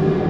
you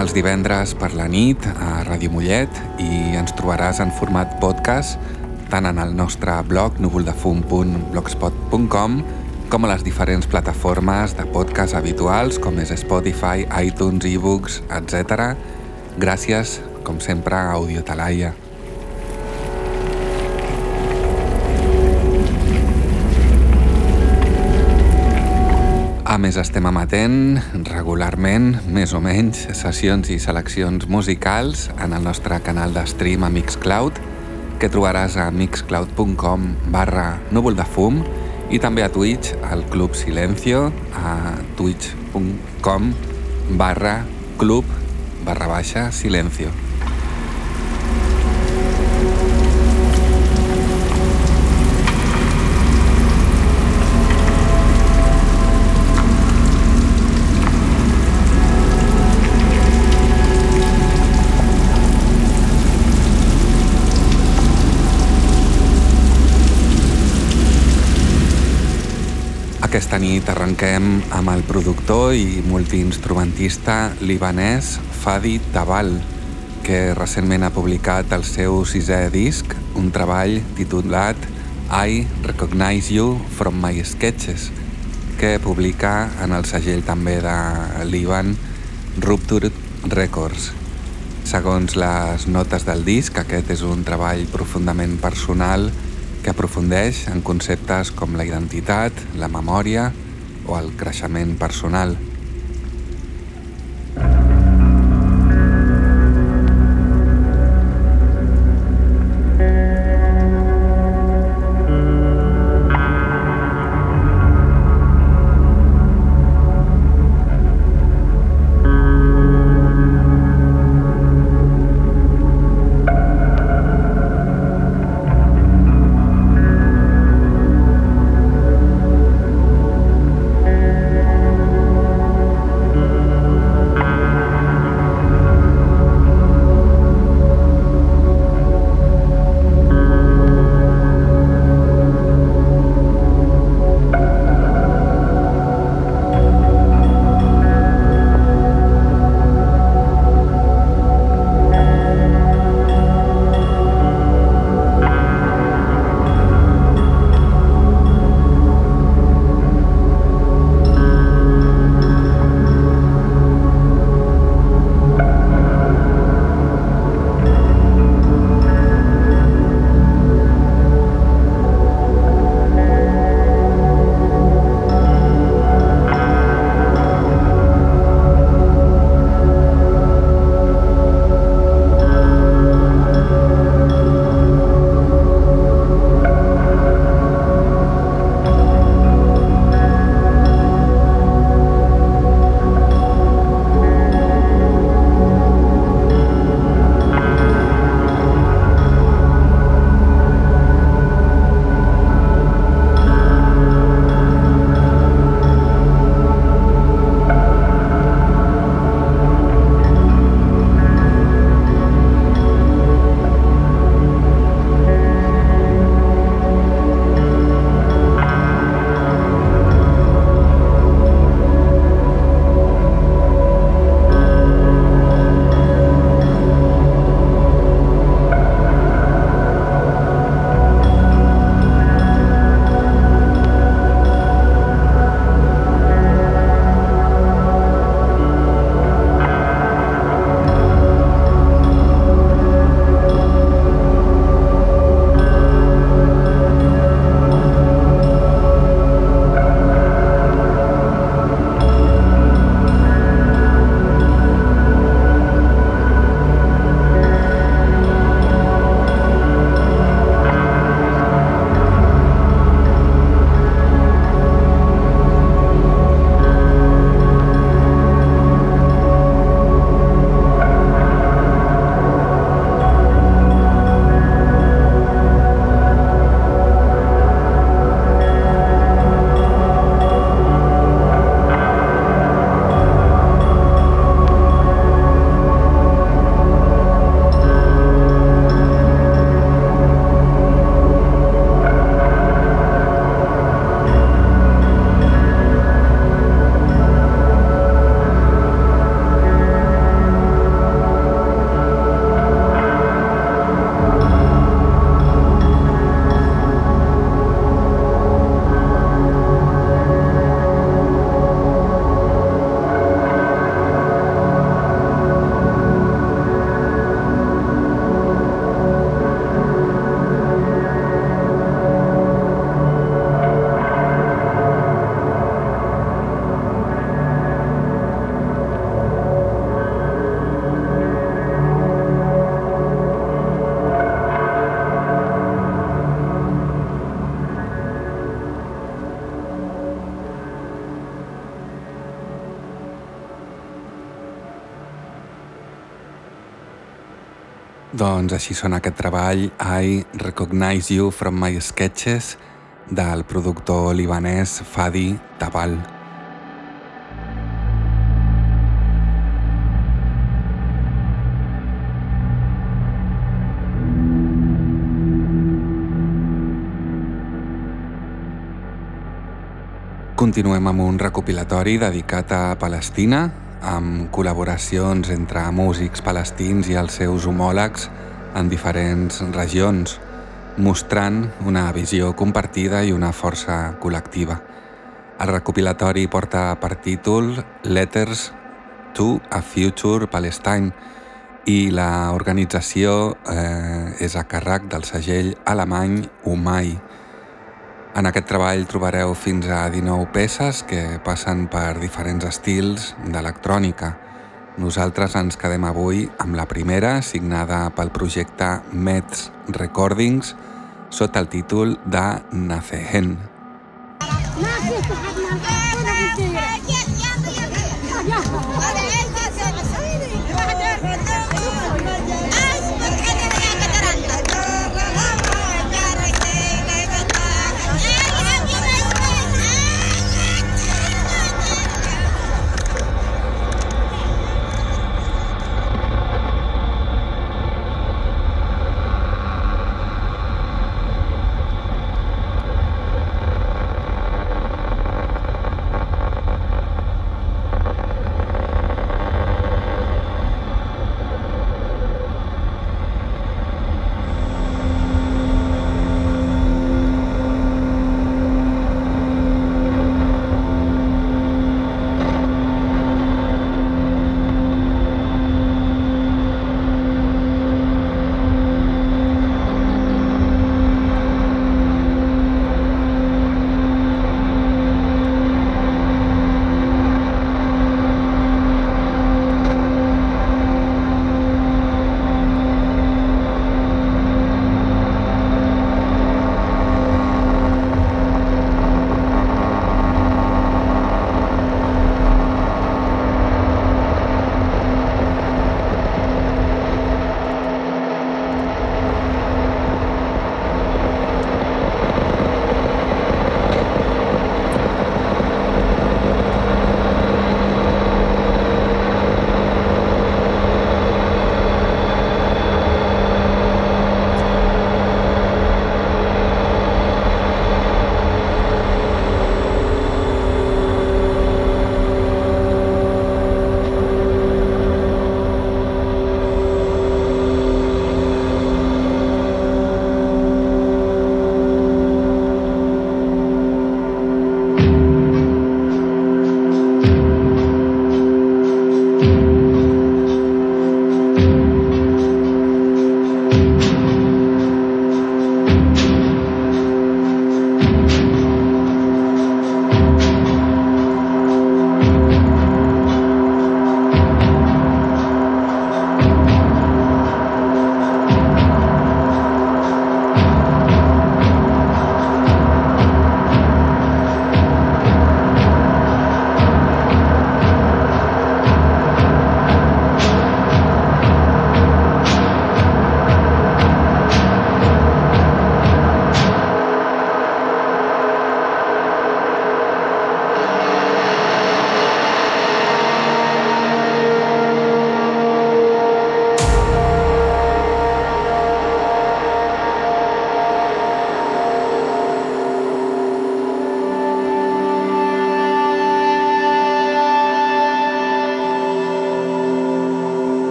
Els divendres per la nit a Ràdio Mollet i ens trobaràs en format podcast tant en el nostre blog núvoldefum.blogspot.com com a les diferents plataformes de podcast habituals com és Spotify, iTunes, ebooks, etc. Gràcies, com sempre, a Audiotalaia. A més, estem emetent regularment, més o menys, sessions i seleccions musicals en el nostre canal de stream a Mixcloud, que trobaràs a mixcloud.com barra núvol de fum i també a Twitch, al Club Silencio, a twitch.com barra club barra baixa silencio. Aquesta nit arrenquem amb el productor i multiinstrumentista libanès Fadi Tabal, que recentment ha publicat el seu sisè disc, un treball titulat I Recognize You From My Sketches, que publica en el segell també de Liban Rupture Records. Segons les notes del disc, aquest és un treball profundament personal i que aprofundeix en conceptes com la identitat, la memòria o el creixement personal. Doncs així sona aquest treball I Recognize You From My Sketches del productor libanès Fadi Tabal. Continuem amb un recopilatori dedicat a Palestina, amb col·laboracions entre músics palestins i els seus homòlegs en diferents regions, mostrant una visió compartida i una força col·lectiva. El recopilatori porta per títol Letters to a Future Palestine i la organització eh, és a càrrec del segell alemany UMAI, en aquest treball trobareu fins a 19 peces que passen per diferents estils d'electrònica. Nosaltres ens quedem avui amb la primera, signada pel projecte Mets Recordings, sota el títol de Nacehen. Nacehen!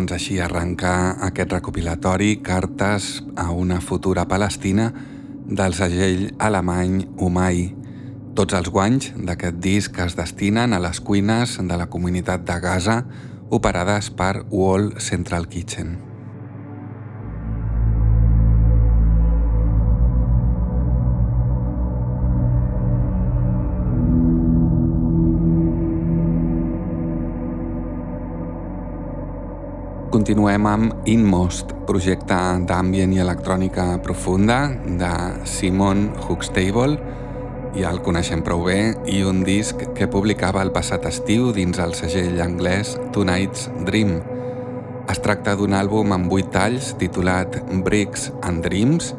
Doncs així arrenca aquest recopilatori Cartes a una futura Palestina del segell alemany Umai. Tots els guanys d'aquest disc es destinen a les cuines de la comunitat de Gaza operades per Wall Central Kitchen. Continuem amb Inmost, projecte d'ambient i electrònica profunda de Simon Huxtable, ja el coneixem prou bé, i un disc que publicava el passat estiu dins el segell anglès Tonight's Dream. Es tracta d'un àlbum amb vuit talls titulat Bricks and Dreams,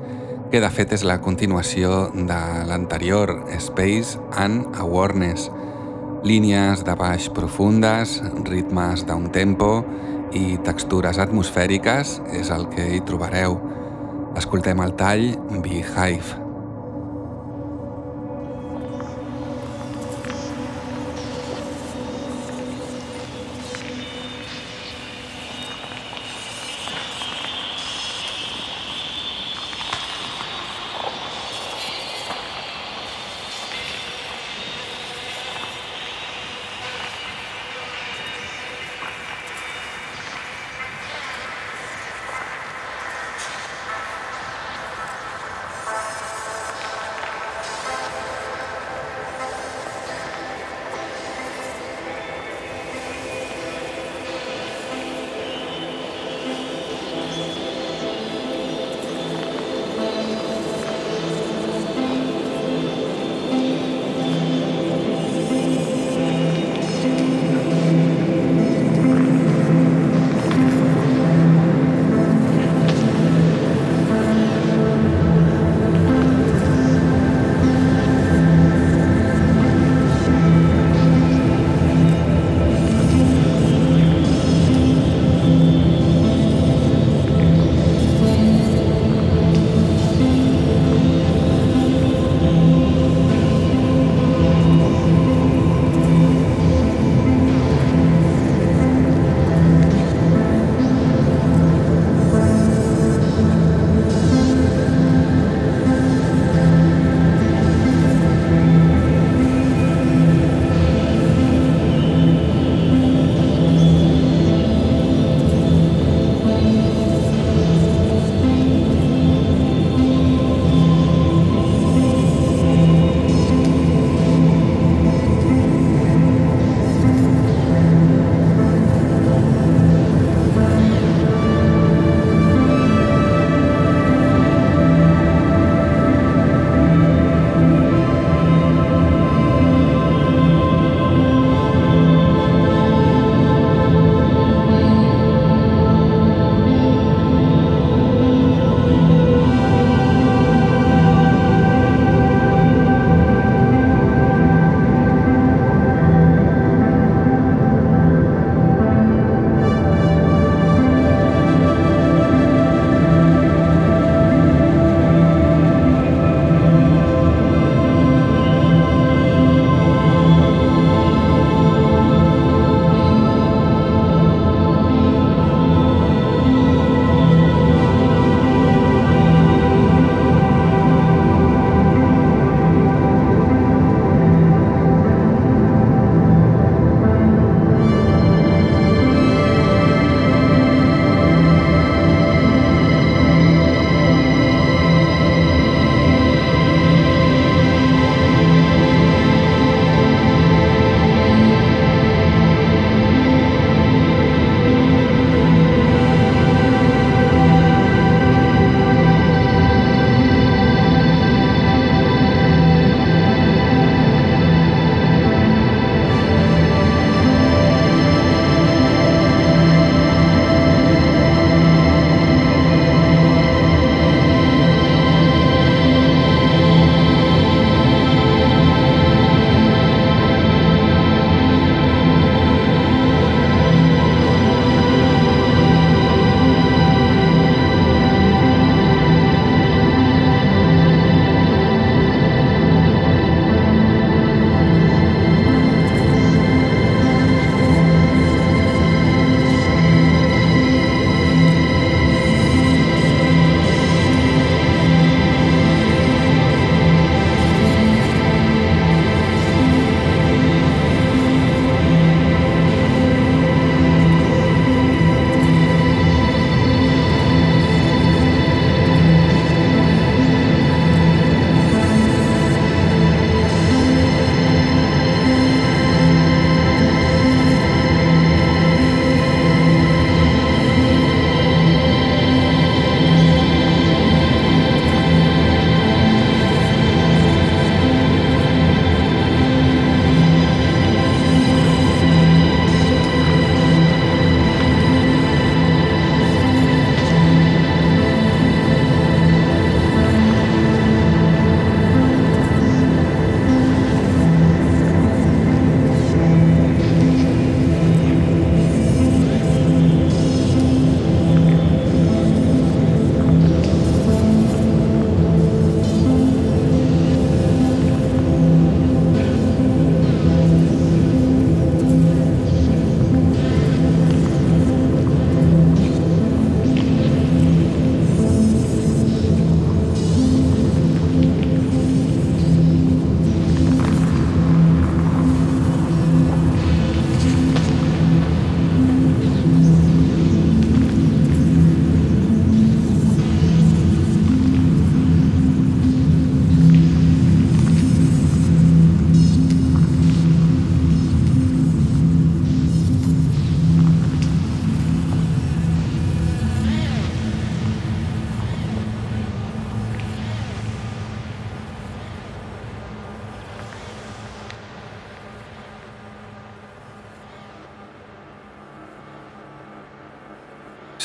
que de fet és la continuació de l'anterior Space and Awareness. Línies de baix profundes, ritmes d'un tempo i textures atmosfèriques és el que hi trobareu. Escoltem el tall Beehive.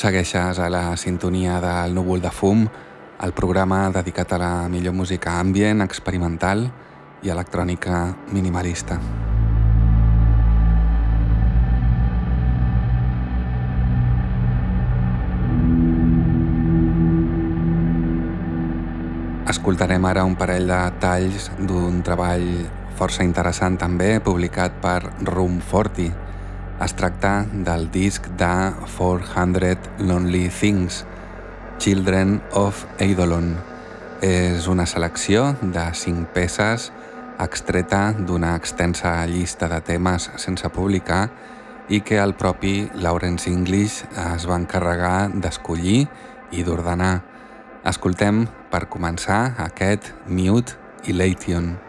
Segueixes a la sintonia del Núvol de Fum, el programa dedicat a la millor música ambient, experimental i electrònica minimalista. Escoltarem ara un parell de talls d'un treball força interessant també, publicat per Room 40. Es tracta del disc de 400 Lonely Things, Children of Eidolon. És una selecció de 5 peces extreta d'una extensa llista de temes sense publicar i que el propi Lawrence English es va encarregar d'escollir i d'ordenar. Escoltem, per començar, aquest Mute Elation.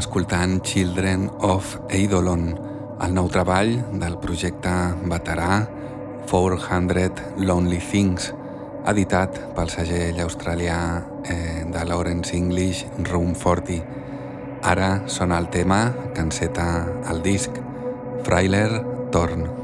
Escoltant Children of Eidolon, el nou treball del projecte veterà 400 Lonely Things, editat pel segell australià eh, de Lawrence English Room 40. Ara sona el tema que enceta el disc Frailer Torn.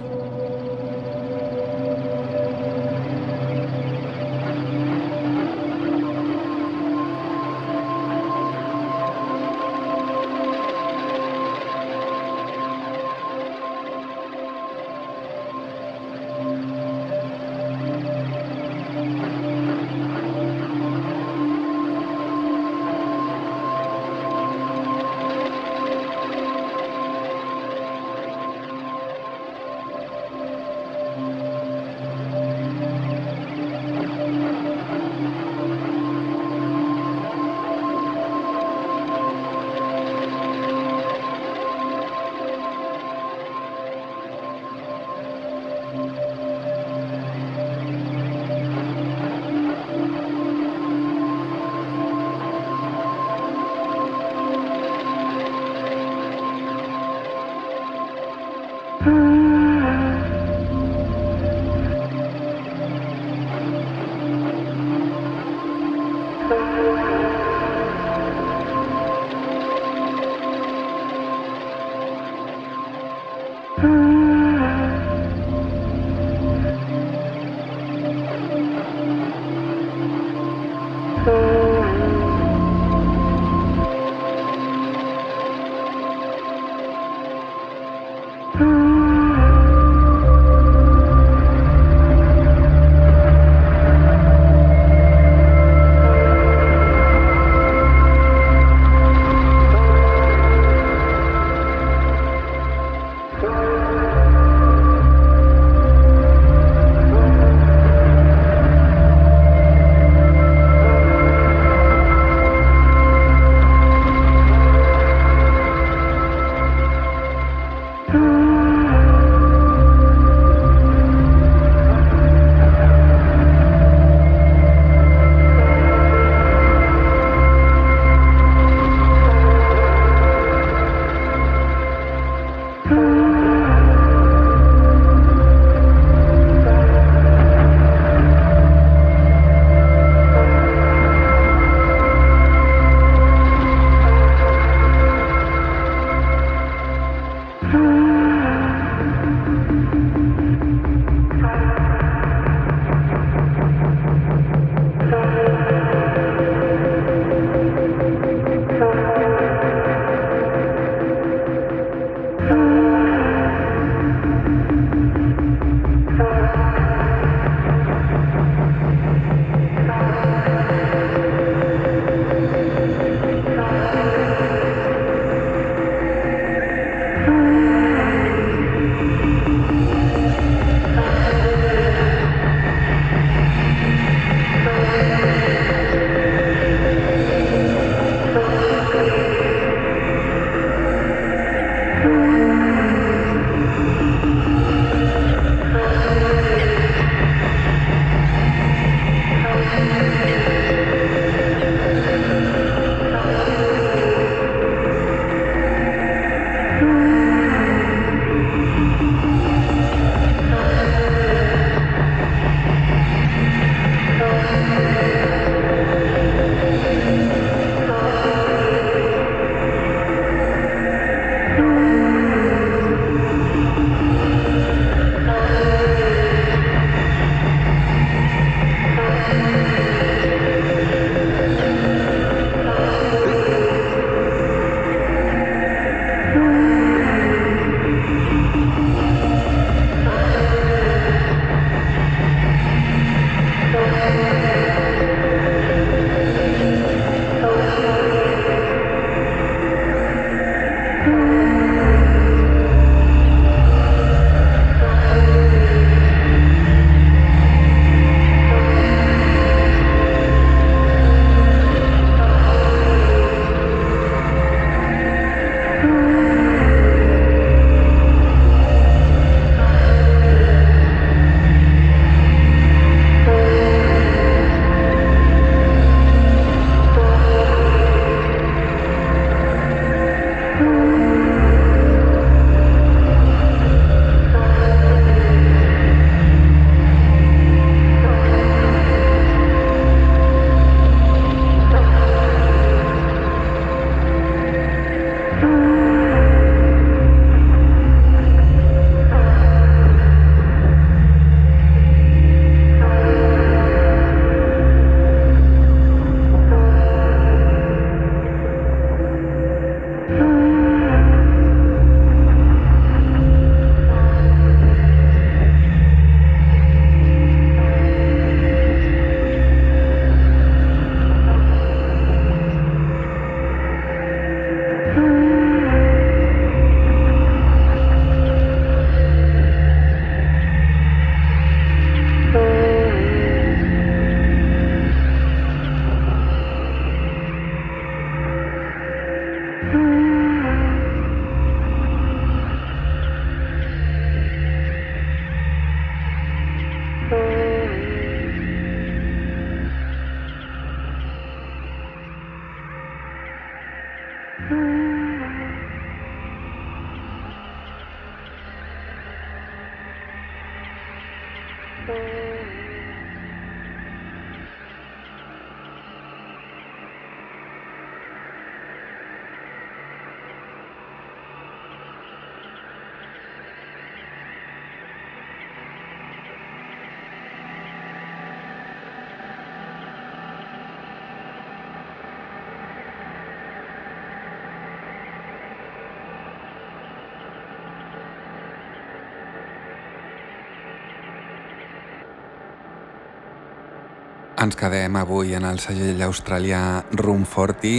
Ens quedem avui en el segell australià Room 40,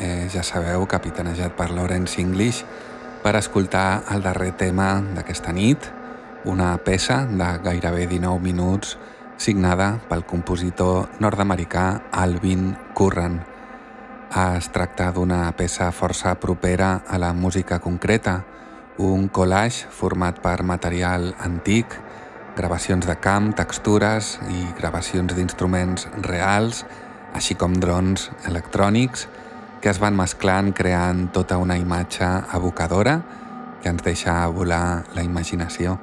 eh, ja sabeu, capitanejat per Lawrence English, per escoltar el darrer tema d'aquesta nit, una peça de gairebé 19 minuts signada pel compositor nord-americà Alvin Curran. Es tracta d'una peça força propera a la música concreta, un collage format per material antic gravacions de camp, textures i gravacions d'instruments reals, així com drons electrònics que es van mesclant creant tota una imatge evocadora que ens deixa volar la imaginació.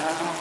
Wow.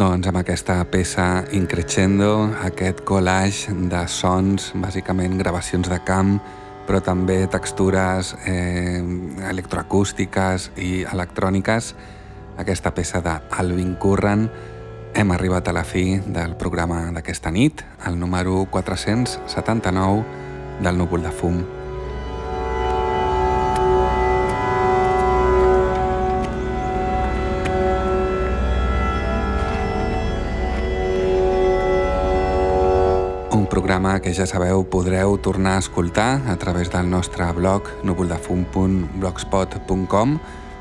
Doncs amb aquesta peça Increscendo, aquest collage de sons, bàsicament gravacions de camp, però també textures eh, electroacústiques i electròniques, aquesta peça d'Alvin Curran, hem arribat a la fi del programa d'aquesta nit, el número 479 del Núvol de Fum. Programa que ja sabeu podreu tornar a escoltar a través del nostre blog núvoldefum.blogspot.com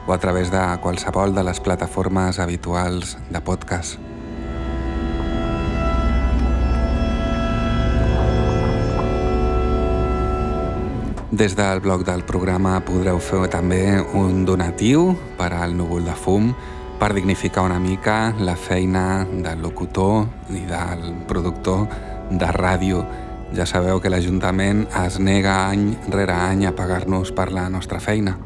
o a través de qualsevol de les plataformes habituals de podcast. Des del blog del programa podreu fer també un donatiu per al núvol de fum per dignificar una mica la feina del locutor i del productor de ràdio. Ja sabeu que l'Ajuntament es nega any rere any a pagar-nos per la nostra feina.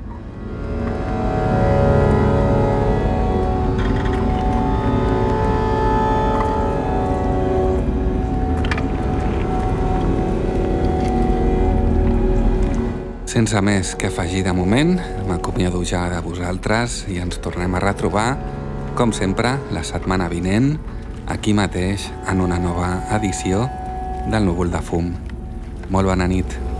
Sense més que afegir de moment, m'acomiado ja de vosaltres i ens tornem a retrobar, com sempre, la setmana vinent, aquí mateix en una nova edició del Núvol de Fum. Molt bona nit.